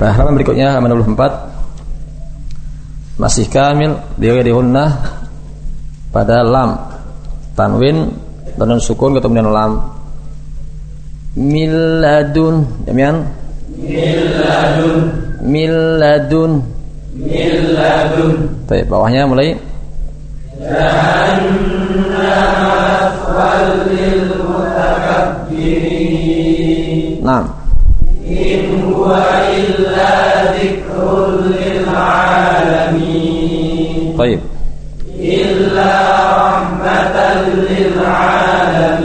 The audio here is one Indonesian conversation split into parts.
halaman berikutnya halaman 24 masih kamil di hunnah pada lam. Tanwin dan sukun kemudian lam. Miladun demikian miladun miladun miladun Baik, bawahnya mulai. Nah. هو إلا ذكر للعالمين. طيب. إلا رحمة للعالمين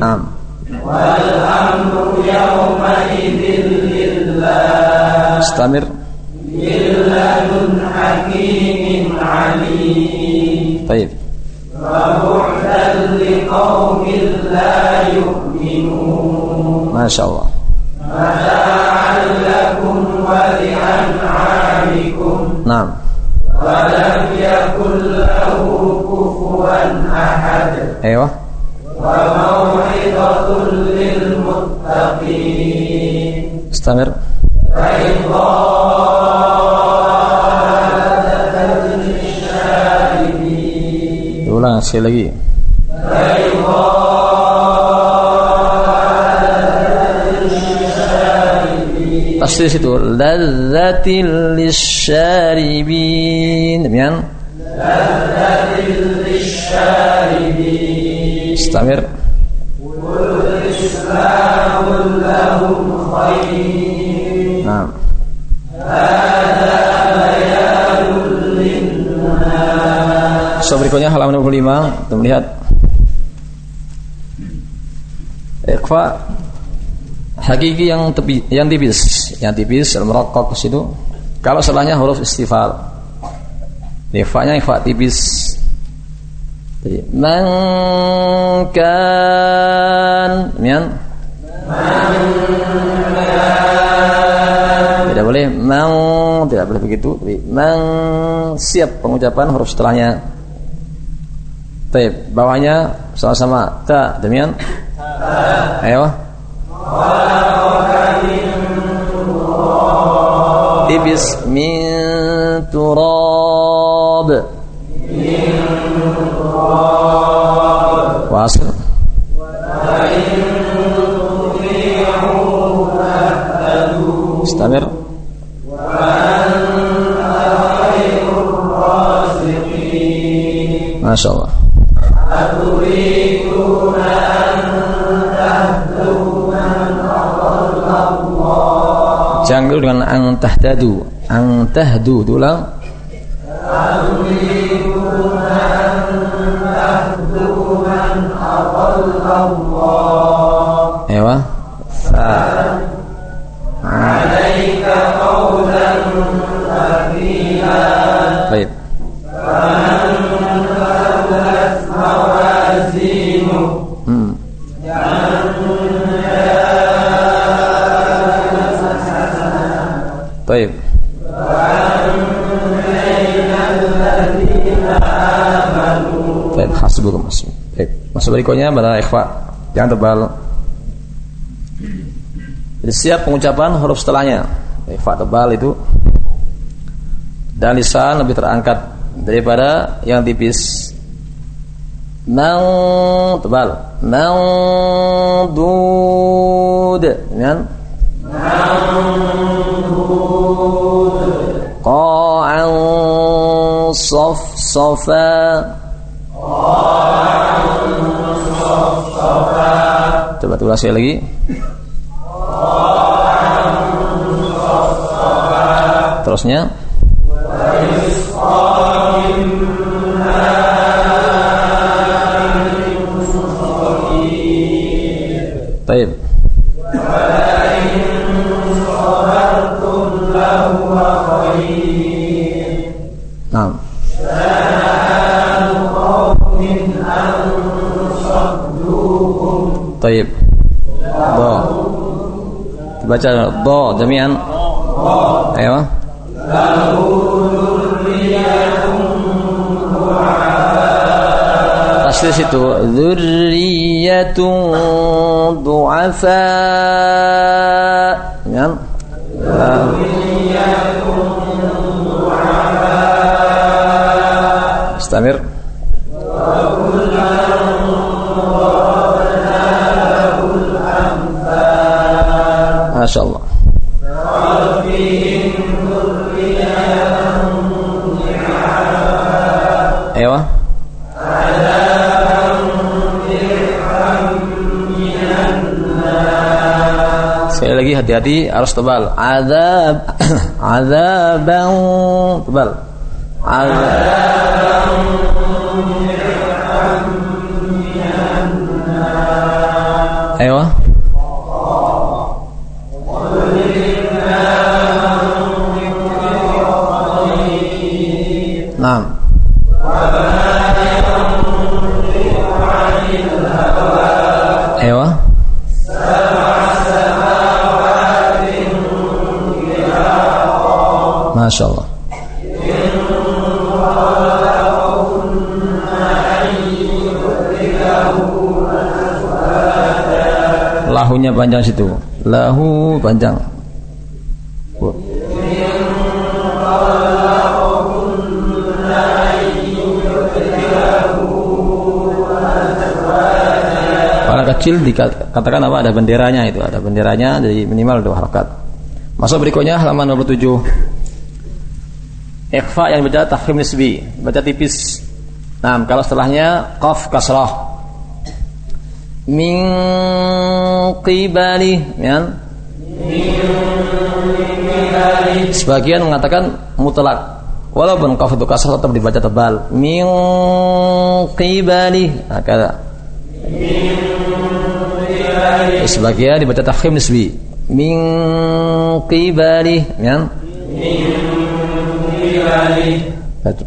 نعم. والأمر يومئذ لله استمر. لله حكيم عليم طيب. فبعدا لقوم لا يؤمنون ما شاء الله. ولأنعامكم نعم. ولم يكن له كفوا أحد أيوه. وموعظة للمتقين استمر. فإضاءة للشاربين يقول لنا شيء لقيه di situ ladzatil lisyaribin. Demikian. Istamir. Nah. So berikutnya halaman 25 kita melihat Ikhfa hakiki yang tepi, yang tipis, yang tipis al-muraqqaq situ. Kalau setelahnya huruf istifal. Ikhfa-nya ikhfa tipis. Jadi, man kan, mian. Tidak boleh man, tidak boleh begitu. Man siap pengucapan huruf setelahnya. Baik, bawahnya sama-sama ta demikian. Ayo. Ibis min turab. Wasil. Istamir. Masya Allah. Jangan dulu dengan ang tahdadu. Ang tahdu tulang. Ewa. Fa. Alaika qawlan Baik. Baik, hasbukum hasbuk. Baik, masuk berikutnya pada ikhfa yang tebal. Jadi siap pengucapan huruf setelahnya. Ikhfa tebal itu dan lisan lebih terangkat daripada yang tipis. Mang tebal. Mang dud. Kan? Qa'an saf safa. Coba tulis sekali lagi. Terusnya Baca do jami'an. Ayo. Asli situ dzurriyyatun du'afa. Kan? Istamir. Masya Allah. Ewa. Sekali lagi hati-hati harus tebal. Azab, azaban tebal. Azab. Ewa. Masya Allah. Lahunya panjang situ. Lahu panjang. Para kecil dikatakan apa? Ada benderanya itu, ada benderanya jadi minimal dua harakat. Masuk berikutnya halaman 27. Ikhfa yang baca tafkhim nisbi, baca tipis. Nah, kalau setelahnya qaf kasrah. Min qibali, ya. Sebagian mengatakan mutlak. Walaupun qaf itu kasrah tetap dibaca tebal. Min qibali. Nah, kata. Sebagian dibaca tafkhim nisbi. Min qibali, ya.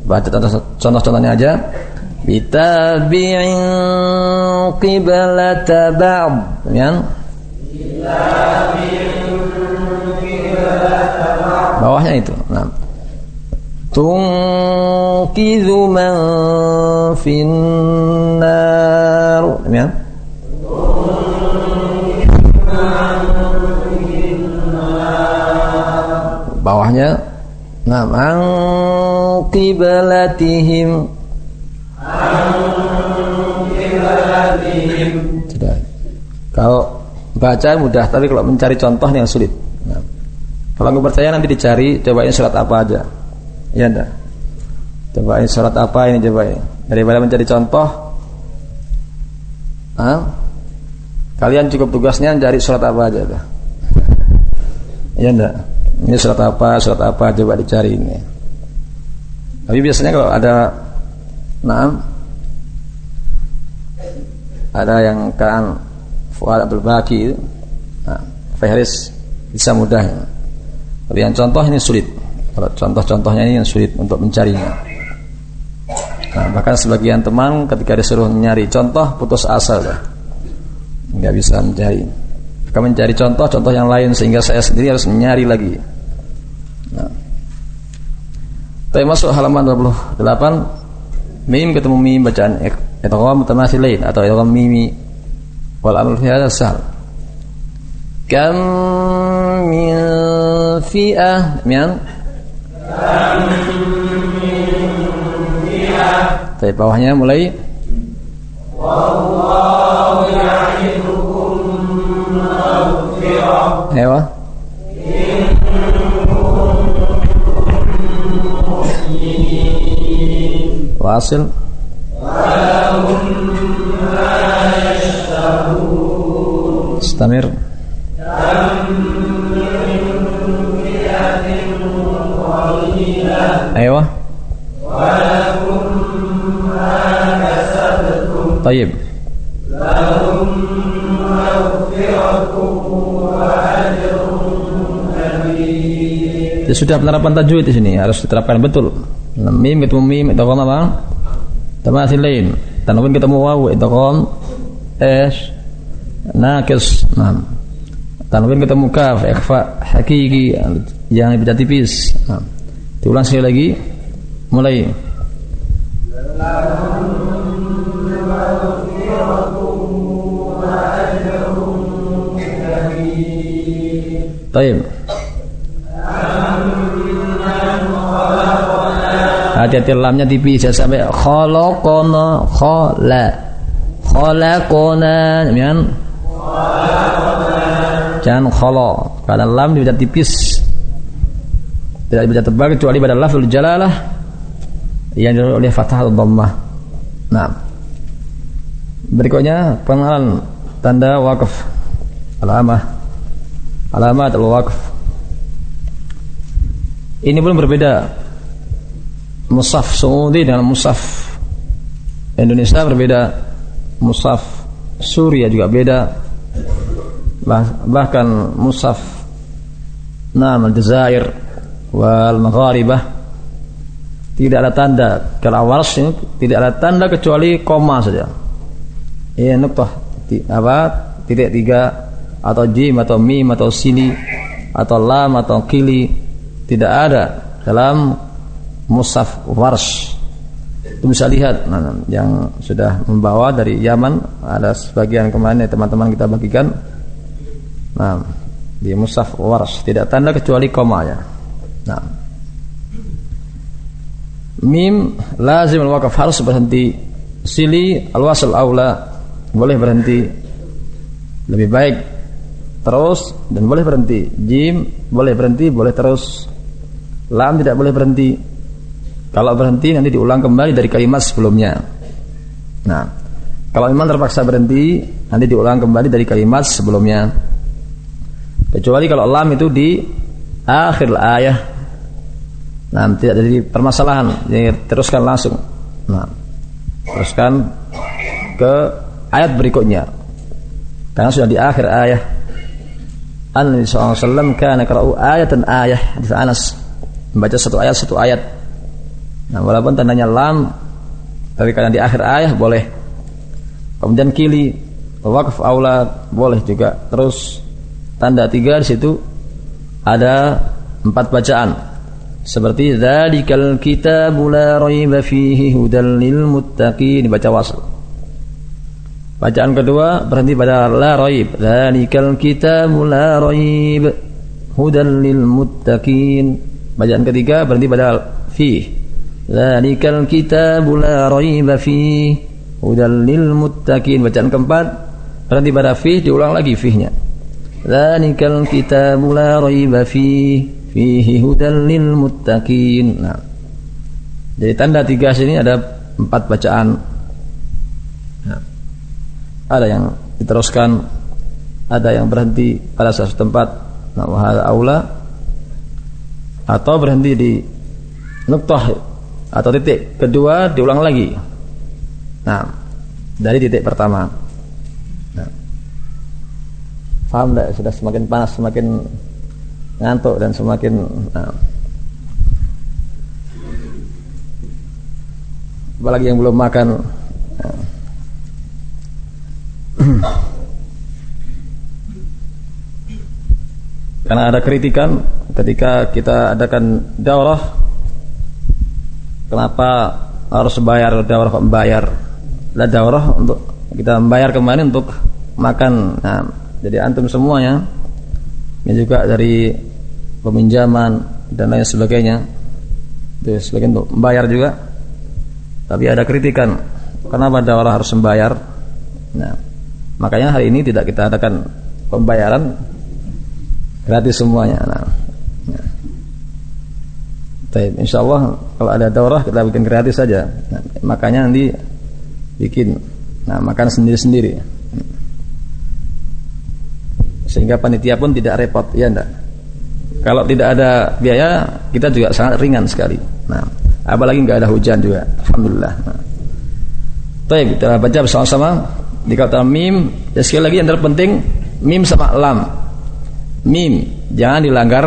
Baca contoh-contohnya aja. Bitabi'in qiblata ba'd. Ya. Bawahnya itu. Nah. Tunqidhu man finnar. Ya. Bawahnya Nah, an qiblatihim. Kalau baca mudah, tapi kalau mencari contoh yang sulit. Kalau nggak percaya nanti dicari, cobain surat apa aja. Ya enggak? Cobain surat apa ini cobain. Daripada mencari contoh, ah, kalian cukup tugasnya cari surat apa aja dah. Ya enggak? Ini surat apa, surat apa coba dicari ini. Tapi biasanya kalau ada nah ada yang kan Fuad Abdul Baki nah, Fahris bisa mudah. Tapi yang contoh ini sulit. Kalau contoh-contohnya ini yang sulit untuk mencarinya. Nah, bahkan sebagian teman ketika disuruh mencari contoh putus asa lah nggak bisa mencari. Kami mencari contoh-contoh yang lain sehingga saya sendiri harus mencari lagi nah. tapi masuk halaman 28 mim ketemu mim bacaan idgham mutamathilain atau idgham mimi. Wal amr fi hadha sahl. Kam min fi'ah mian? Tapi bawahnya mulai. Wallahu ya'idukum واصل استمر ايوه طيب لهم مغفرة وأجر Ya sudah penerapan tajwid di sini harus diterapkan betul. Mim ketemu mim kom apa? Tamasil lain. Tanwin ketemu waw kom es nakis. Nah. Tanwin ketemu kaf ikhfa hakiki yang dibaca tipis. Nah. Diulang sekali lagi. Mulai. Taib. Hati-hati lamnya tipis ya sampai khalaqana khala khalaqana kan? Jangan khala. Karena lam dibaca tipis. Tidak dibaca tebal kecuali pada lafzul jalalah yang dilakukan oleh fathah atau dhammah. Nah. Berikutnya pengenalan tanda wakaf alamah. Alamat al-wakaf ini pun berbeda Musaf Saudi dengan Musaf Indonesia berbeda. Musaf Suria juga beda. Bah, bahkan Musaf Nam Al-Jazair wal Magharibah. Tidak ada tanda kalau awal ini tidak ada tanda kecuali koma saja. Ini nuktah apa titik tiga atau jim atau mim atau sini atau lam atau kili tidak ada dalam Musaf Warsh. Itu bisa lihat nah, yang sudah membawa dari Yaman ada sebagian kemarin teman-teman kita bagikan. Nah di Musaf Warsh tidak tanda kecuali koma ya. Nah. Mim lazim al-waqaf harus berhenti. Sili al-wasl aula boleh berhenti. Lebih baik terus dan boleh berhenti. Jim boleh berhenti boleh terus. Lam tidak boleh berhenti kalau berhenti nanti diulang kembali dari kalimat sebelumnya. Nah, kalau memang terpaksa berhenti, nanti diulang kembali dari kalimat sebelumnya. Kecuali kalau lam itu di akhir ayat. Nah, tidak jadi permasalahan, jadi teruskan langsung. Nah, teruskan ke ayat berikutnya. Karena sudah di akhir ayat. An Nabi SAW kana qara'u ayatan ayat di Anas membaca satu ayat satu ayat Nah, walaupun tandanya lam tapi karena di akhir ayat boleh. Kemudian kili wakaf aula boleh juga. Terus tanda tiga di situ ada empat bacaan. Seperti dzalikal kitabu la raiba fihi hudal lil muttaqin dibaca wasl. Bacaan kedua berhenti pada la raib. Dzalikal kitabu la raib hudal lil muttaqin. Bacaan ketiga berhenti pada fihi Dzalikal kitabu la raiba fi hudal lil muttaqin. Bacaan keempat berhenti pada fi diulang lagi fi-nya. Dzalikal kitabu la raiba fi fihi hudal lil muttaqin. Nah. Jadi tanda tiga sini ada empat bacaan. Nah. Ada yang diteruskan, ada yang berhenti pada satu tempat. Nah, wahada aula atau berhenti di nuktah atau titik kedua diulang lagi. Nah, dari titik pertama. Nah. Paham tidak? Sudah semakin panas, semakin ngantuk dan semakin nah. apalagi yang belum makan. Nah. Karena ada kritikan ketika kita adakan daurah Kenapa harus bayar daurah kok bayar? Lah daurah untuk kita membayar kemarin untuk makan. Nah, jadi antum semuanya ini juga dari peminjaman dan lain sebagainya. Itu sebagian untuk membayar juga. Tapi ada kritikan, kenapa daurah harus membayar? Nah, makanya hari ini tidak kita adakan pembayaran gratis semuanya. Nah, Baik, insya Allah kalau ada daurah kita bikin gratis saja. Nah, makanya nanti bikin, nah makan sendiri-sendiri. Sehingga panitia pun tidak repot, ya enggak? Kalau tidak ada biaya, kita juga sangat ringan sekali. Nah, apalagi nggak ada hujan juga, alhamdulillah. Nah. Baik, kita baca bersama-sama di kata mim. Ya sekali lagi yang terpenting mim sama lam. Mim jangan dilanggar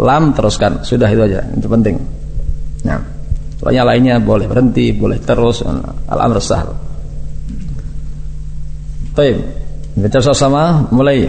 lam teruskan. Sudah itu aja. Itu penting. Nah soalnya lainnya boleh berhenti boleh terus. Al-amr sahal. Baik, kita sama-sama mulai.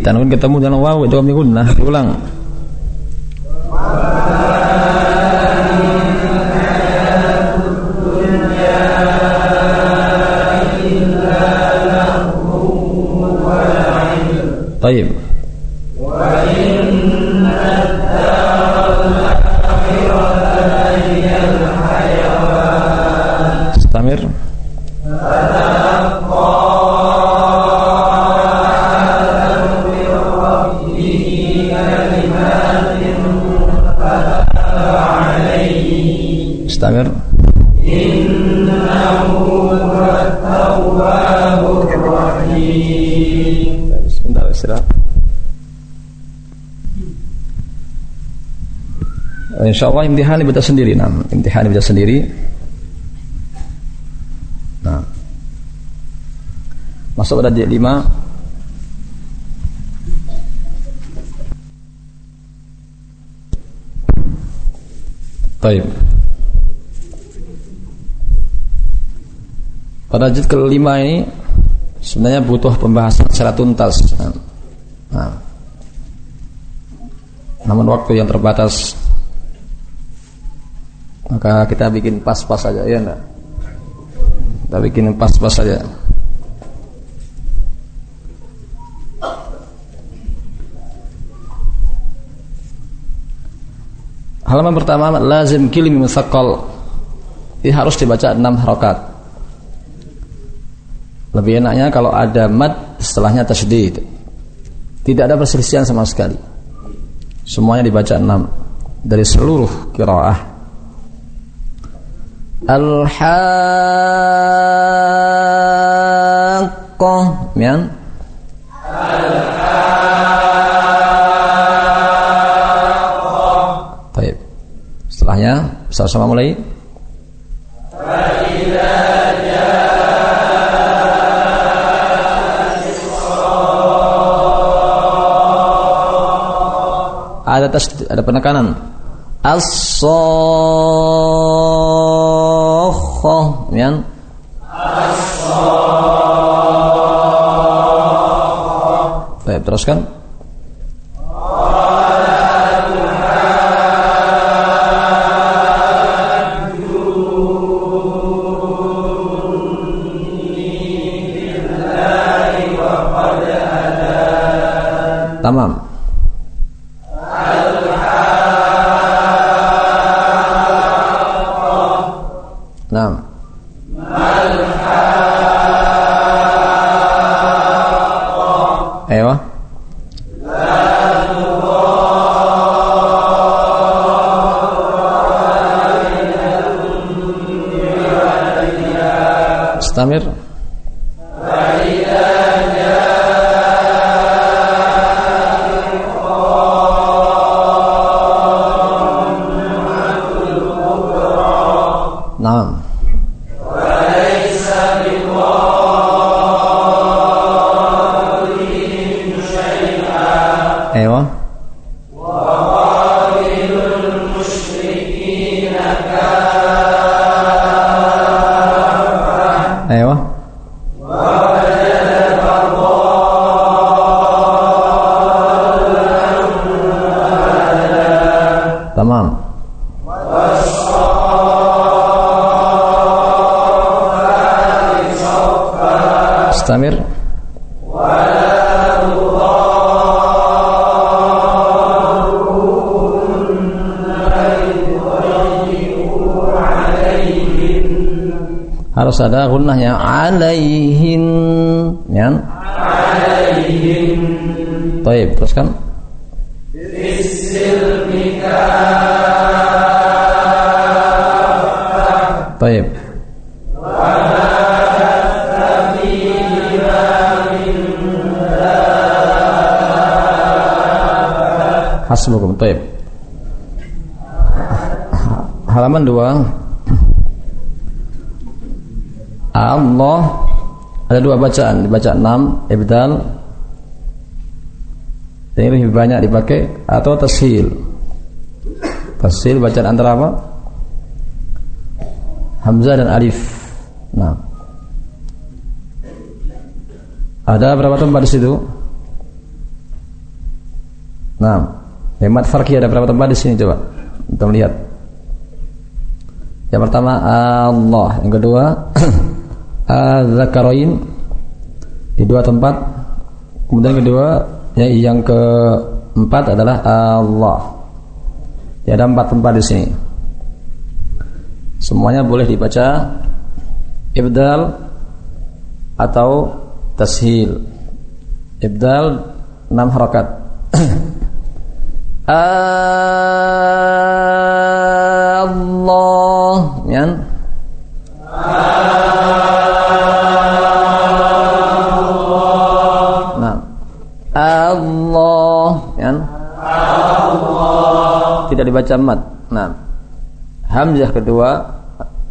Tanwin ketemu dengan waw itu kami gunnah ulang استمر Sebentar istirahat. Insya Allah imtihan dibaca sendiri. Nah, imtihan dibaca sendiri. Nah, masuk pada jilid 5 Baik. Pada jilid kelima ini sebenarnya butuh pembahasan secara tuntas. Nah, namun waktu yang terbatas maka kita bikin pas-pas saja ya enggak? Kita bikin pas-pas saja. Halaman pertama lazim kilimi musaqqal. Ini harus dibaca 6 harokat. Lebih enaknya kalau ada mad setelahnya tasydid. Tidak ada perselisihan sama sekali. Semuanya dibaca 6 dari seluruh qiraah. Al-haqqah, mian? Baik. Setelahnya sama-sama mulai. Ada tas, ada penekanan. As-sakhah, mian? Baik, teruskan. Tamam. Istamir. Harus ada gunnahnya alaihin. Ya. Alaihin baik teruskan. Baik. Hasbukum. Halaman dua Allah. Ada dua bacaan. Dibaca enam ibdal. Ini lebih banyak dipakai. Atau tashil. Tashil bacaan antara apa? Hamzah dan Alif. Nah. Ada berapa tempat di situ? Nah, hemat farki ada berapa tempat di sini coba? Kita melihat. Yang pertama Allah, yang kedua Az-Zakarain di dua tempat. Kemudian kedua ya, yang keempat adalah Allah. Ya ada empat tempat di sini. Semuanya boleh dibaca ibdal atau tashil. Ibdal 6 harakat. Allah, ya. Tidak dibaca mat. Nah. Hamzah kedua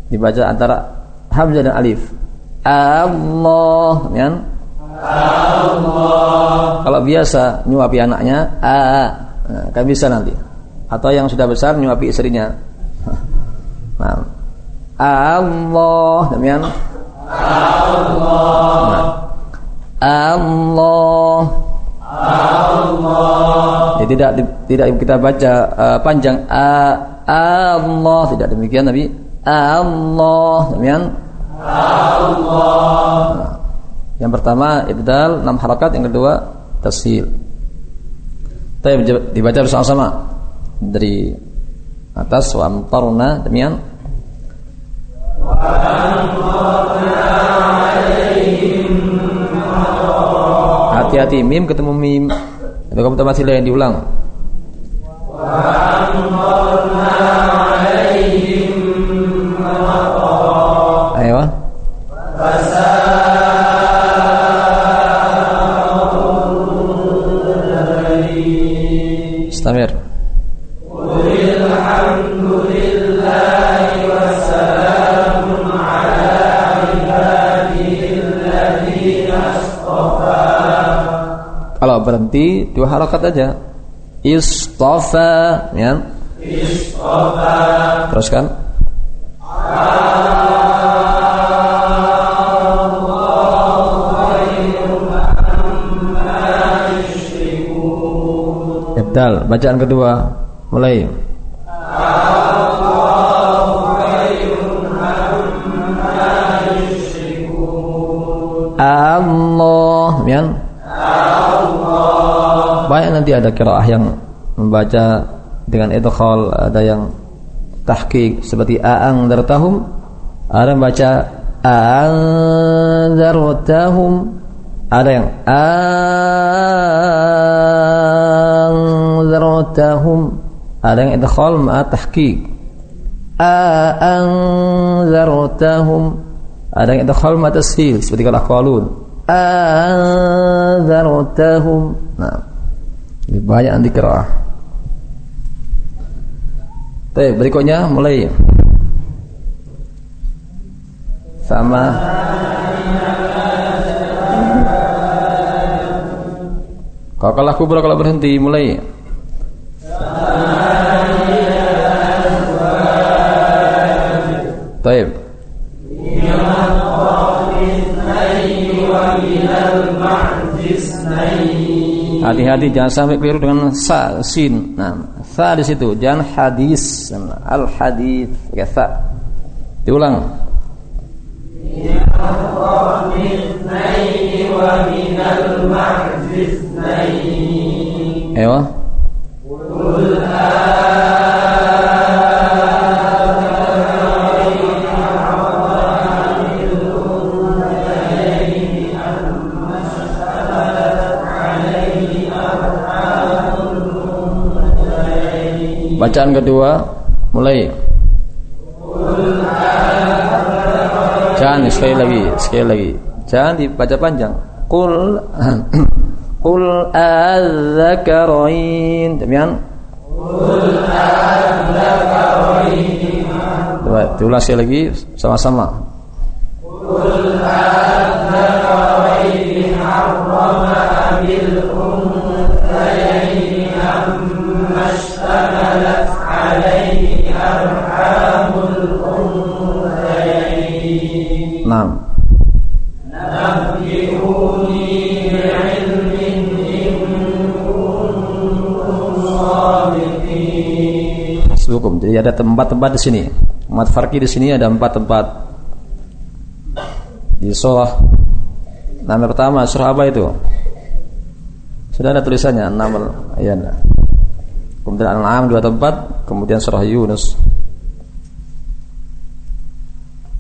dibaca antara hamzah dan alif. Allah, ya. Allah. Kalau biasa nyuapi anaknya, a, nah, kan bisa nanti. Atau yang sudah besar nyuapi istrinya. Nah, Allah, demikian. Allah. Nah. Allah. Ya, tidak tidak kita baca uh, panjang a Allah tidak demikian tapi Allah demikian Allah. Nah. Yang pertama ibdal 6 harakat, yang kedua tashil. Tapi dibaca bersama-sama dari atas wa amtarna demikian. Hati-hati mim ketemu mim. Itu kamu masih yang diulang. Ayo. Berhenti dua harokat aja. Istofa, ya. Istofa. Teruskan. Ibdal, bacaan kedua mulai. Allah, ya. Banyak nanti ada kiraah yang membaca dengan idkhal, ada yang tahqiq seperti a'ang dartahum, ada yang baca anzartahum, ada yang anzartahum, ada yang idkhal ma tahqiq. Anzartahum, ada yang idkhal ma tashil seperti kalau qalun. Anzartahum. Nah, banyak nanti kiraah. Baik, berikutnya mulai. Sama. Kalau kalah kubra kalau berhenti mulai Hati-hati jangan sampai keliru dengan sa sin. Nah, sa di situ jangan hadis. Al hadis ya sa. Diulang. Ewa. Bacaan kedua mulai. Jangan sekali lagi, sekali lagi. Jangan dibaca panjang. Qul Qul adzakarain. Demikian. Qul adzakarain. Coba diulang sekali lagi sama-sama. Jadi ada tempat-tempat di sini. Mat farki di sini ada empat tempat. Di surah nama pertama surah apa itu? Sudah ada tulisannya enam ya. Kemudian Al-An'am dua tempat, kemudian surah Yunus.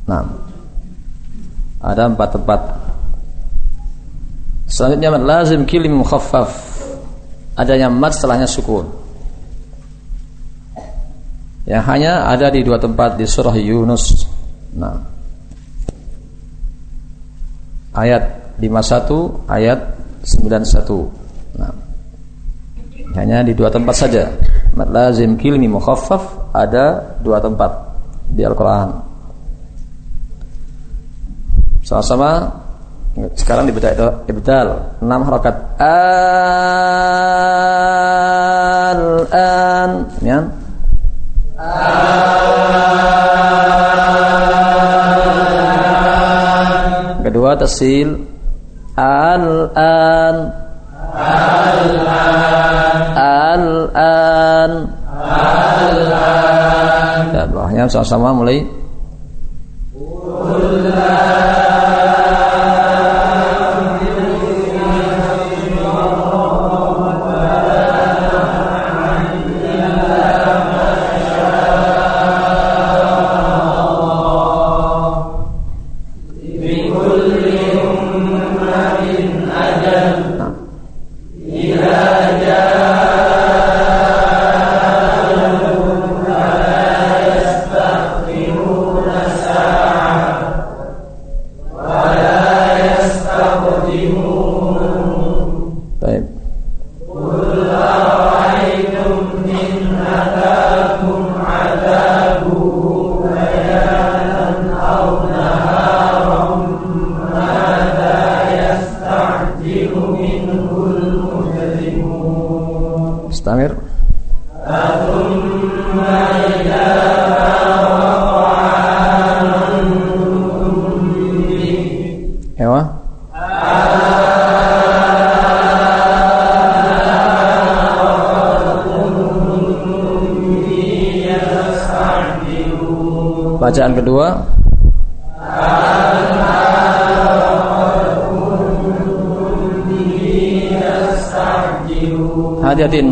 Nah, ada empat tempat. Selanjutnya lazim kilim mukhaffaf. Adanya mat setelahnya sukun. Yang hanya ada di dua tempat di surah Yunus. Nah. Ayat 51, ayat 91. Nah. Hanya di dua tempat saja. Mat lazim kilmi mukhaffaf ada dua tempat di Al-Qur'an. Sama-sama sekarang dibaca ibdal 6 harakat al-an ya kedua tasil al-an. Al-an. Al-an. Dan bawahnya sama-sama mulai. Bacaan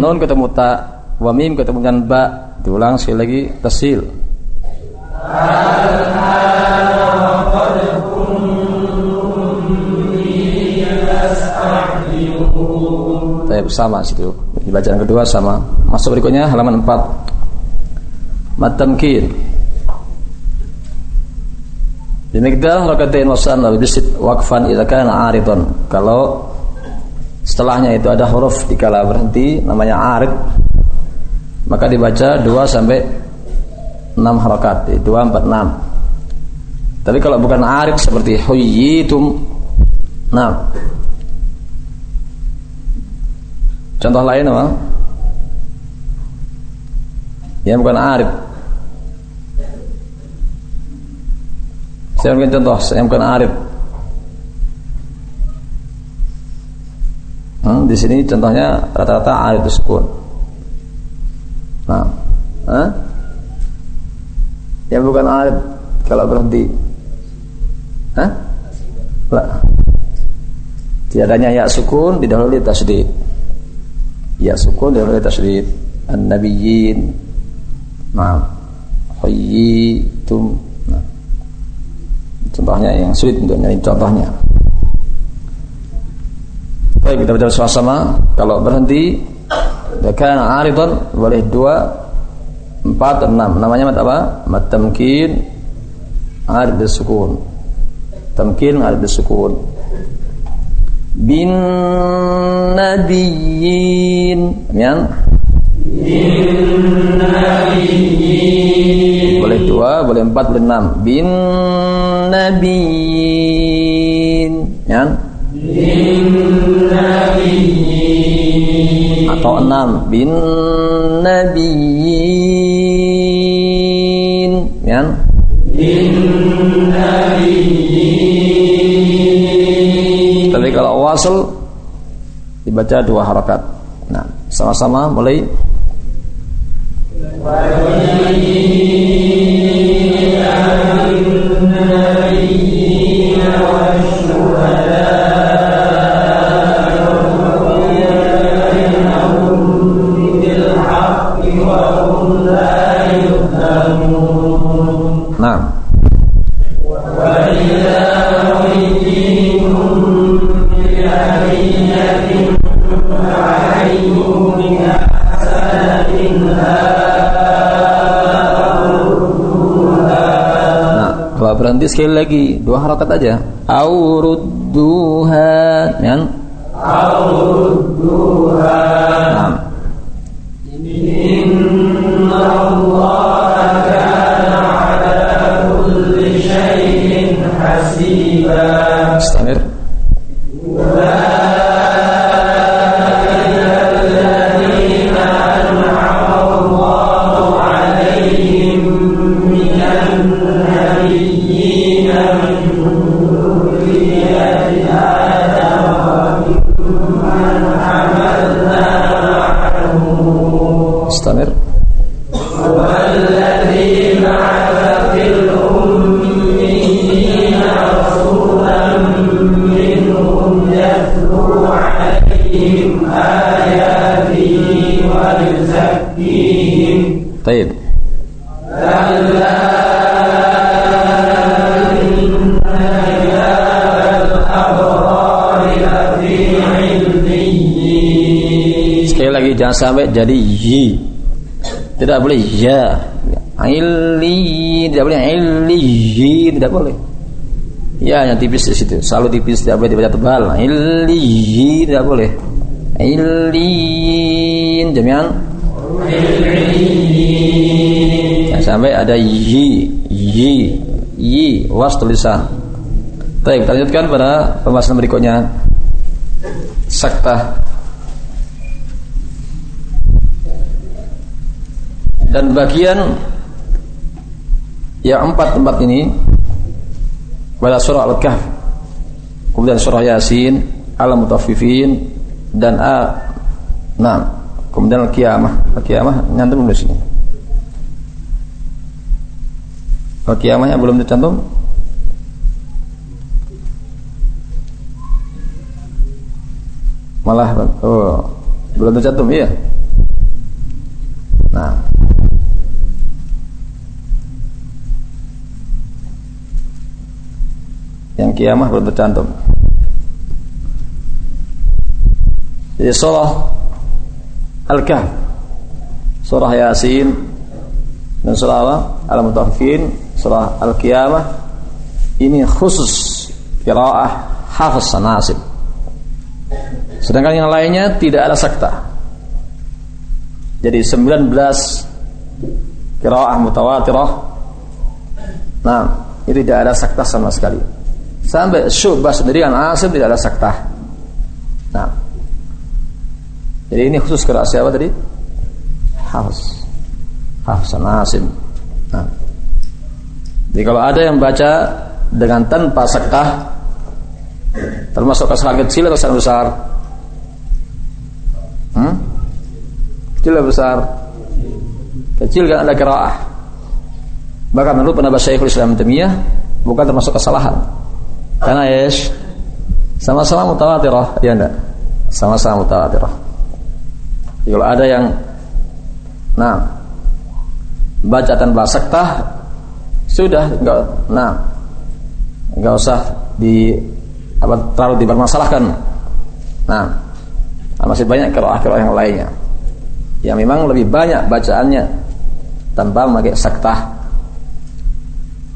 nun ketemu ta Wa mim ketemu dengan ba Diulang sekali lagi tasil. Tapi sama situ. Di bacaan kedua sama. Masuk berikutnya halaman 4 Matamkin Bimigdal rakatain wasan lebih bisit wakfan idza kana aridun. Kalau setelahnya itu ada huruf dikala berhenti namanya arid. Maka dibaca 2 sampai 6 harakat 2 4 6 tapi kalau bukan arid seperti huyyitum nah contoh lain apa? Yang bukan arid. Saya berikan contoh, saya bukan arif. Hmm, di sini contohnya rata-rata itu sukun. Nah, huh? yang bukan arif kalau berhenti, Hah? Lah. Tiadanya ya sukun didahului tasdid. Ya sukun didahului tasdid. An-nabiyyin. Nah, hayyitum Contohnya yang sulit untuk nyari contohnya. Baik kita baca sama-sama. Kalau berhenti, kan aridon boleh dua, empat, enam. Namanya mat apa? Mat tamkin, arid sukun. Tamkin arid sukun. Bin nabiyyin. Ya? Bin nabiyyin. Boleh dua, boleh empat, boleh enam. Bin nabiyyin ya bin atau enam. Bin nabiyyin. Ya bin nabiyyin tapi kalau wasl dibaca dua harakat. Nah sama-sama mulai Nah. Berhenti sekali lagi dua harakat aja. Aurudduha, kan? Sekali lagi jangan sampai jadi yi. Tidak boleh ya. Ili tidak boleh ili tidak boleh. Ya yang tipis di situ. Selalu tipis tidak boleh dibaca tebal. Ili tidak boleh. Ilin jami'an. Sampai ada yi yi yi was tulisan. Baik, kita lanjutkan pada pembahasan berikutnya. Sakta dan bagian yang empat tempat ini pada surah Al-Kahf kemudian surah Yasin Al-Mutaffifin dan A nah kemudian Al-Qiyamah Al-Qiyamah nyantum di sini Al-Qiyamahnya belum dicantum? Malah oh belum tercantum iya. Nah. Yang kiamah belum tercantum jadi surah Al-Kahf. Surah Yasin. Dan surah apa? Al-Mutaffifin surah Al-Qiyamah. Ini khusus kiraah hafaz nasib sedangkan yang lainnya tidak ada sakta. Jadi 19 kiraah mutawatirah. Nah itu tidak ada sakta sama sekali. Sampai syubah sendiri kan asim tidak ada sakta. Nah. Jadi ini khusus kiraah siapa tadi? Hafaz. Hafaz nasim nah jadi kalau ada yang baca dengan tanpa sakta termasuk kesalahan kecil atau kesalahan besar? Hmm? kecil atau besar? Kecil kan ada kiraah. Bahkan menurut pendapat Syekhul Islam Temiyah bukan termasuk kesalahan. Karena yes sama-sama mutawatirah ya enggak? Sama-sama mutawatirah. Jadi kalau ada yang nah baca tanpa sakta sudah enggak nah enggak usah di apa terlalu dipermasalahkan nah masih banyak kiraah-kiraah yang lainnya yang memang lebih banyak bacaannya tanpa memakai saktah.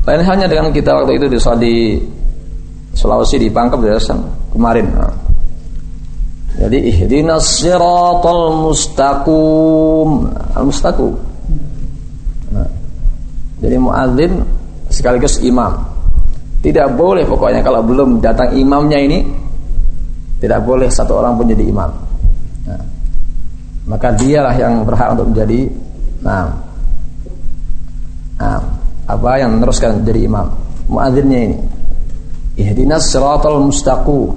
Lain hanya dengan kita waktu itu di, di Sulawesi di Pangkep kemarin. Nah. Jadi ihdinas siratal mustaqim. Nah. Jadi muadzin sekaligus imam. Tidak boleh pokoknya kalau belum datang imamnya ini tidak boleh satu orang pun jadi imam. Nah maka dialah yang berhak untuk menjadi nah, nah apa yang meneruskan jadi imam? Muadzinnya ini. Ihdinas siratal mustaqim.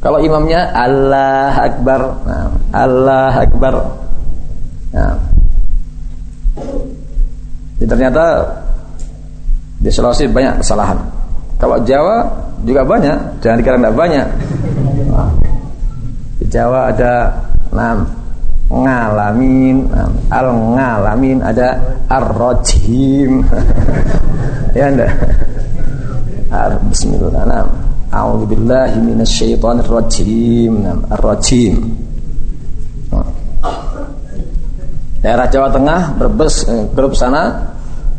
Kalau imamnya Allah akbar. Nah, Allah akbar. Nah, Jadi ternyata di Sulawesi banyak kesalahan. Kalau Jawa juga banyak, jangan dikira tidak banyak. Di Jawa ada enam ngalamin, al ngalamin, ada ar-rajim. ya enggak? Bismillah. Nah. A'udzu billahi minasyaitonir rajim. Ar-rajim. Daerah Jawa Tengah, Brebes, eh, grup sana,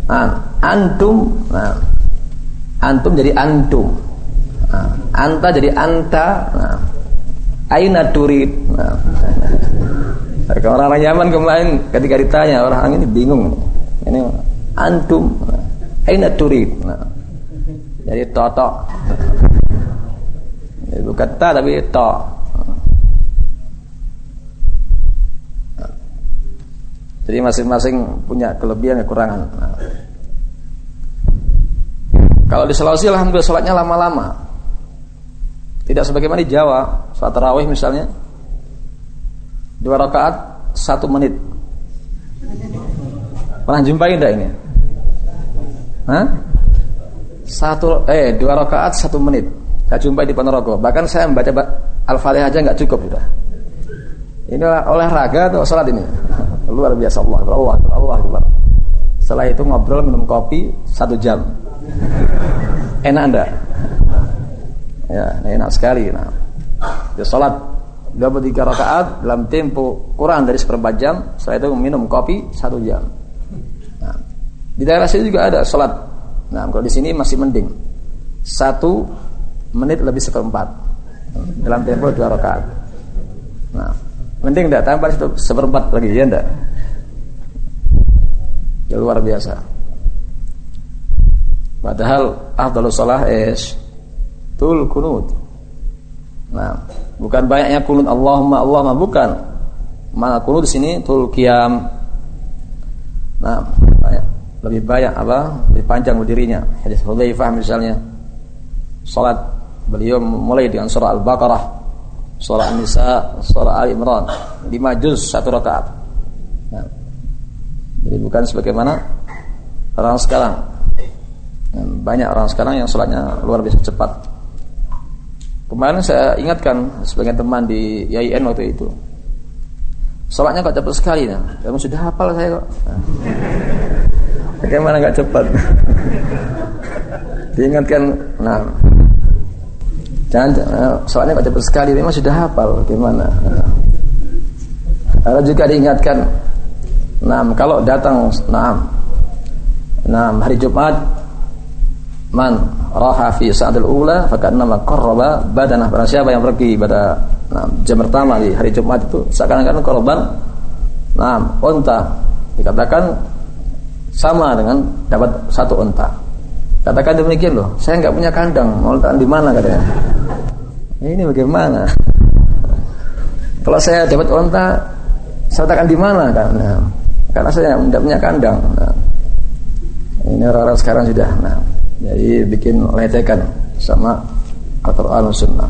nah, antum, nah, antum jadi antum, nah, anta jadi anta, nah, aina turid. Nah, orang-orang Yaman kemarin ketika ditanya orang ini bingung, ini antum, nah, aina turid. Nah, jadi totok, bukan ta tapi to. Jadi masing-masing punya kelebihan dan kekurangan. Nah. Kalau di Sulawesi alhamdulillah sholatnya lama-lama. Tidak sebagaimana di Jawa, sholat tarawih misalnya dua rakaat satu menit. Pernah jumpai tidak ini? Hah? Satu eh dua rakaat satu menit. Saya jumpai di Ponorogo. Bahkan saya membaca Al-Fatihah aja nggak cukup sudah. Ini olahraga atau sholat ini? Luar biasa Allah, Allah, Allah, Allah. Setelah itu ngobrol minum kopi satu jam. Enak anda? Ya, enak sekali. Nah, ya sholat 23 rakaat dalam tempo kurang dari seperempat jam. Setelah itu minum kopi satu jam. Nah, di daerah sini juga ada sholat. Nah, kalau di sini masih mending. Satu menit lebih seperempat dalam tempo dua rakaat. Nah, mending tidak tambah itu seperempat lagi ya enggak? Ya, luar biasa. Padahal afdalus salah es tul kunut. Nah, bukan banyaknya kunut Allahumma Allahumma bukan. Mana kunut di sini tul qiyam. Nah, banyak, lebih banyak apa? Lebih panjang berdirinya. Hadis Hudzaifah misalnya. Salat beliau mulai dengan surah Al-Baqarah, surah An-Nisa, surah Ali Imran, lima juz satu rakaat. Nah, jadi bukan sebagaimana orang sekarang. Dan banyak orang sekarang yang sholatnya luar biasa cepat. Kemarin saya ingatkan sebagian teman di YIN waktu itu. Sholatnya kok cepat sekali nah. Kamu sudah hafal saya kok. Nah. Bagaimana nggak cepat? Diingatkan, nah Jangan soalnya kok cepat sekali memang sudah hafal bagaimana. Lalu juga diingatkan Nah, kalau datang nah, nah hari Jumat man raha fi sa'dil ula nama qarraba badanah. Barang siapa yang pergi pada nah, jam pertama di hari Jumat itu seakan-akan korban nah unta. Dikatakan sama dengan dapat satu unta katakan demikian loh. Saya nggak punya kandang. Mau letakkan di mana katanya? Ini bagaimana? Kalau saya dapat unta saya letakkan di mana nah, karena saya tidak punya kandang. Nah, ini orang-orang sekarang sudah, nah, jadi bikin letekan sama Al-Quran Sunnah.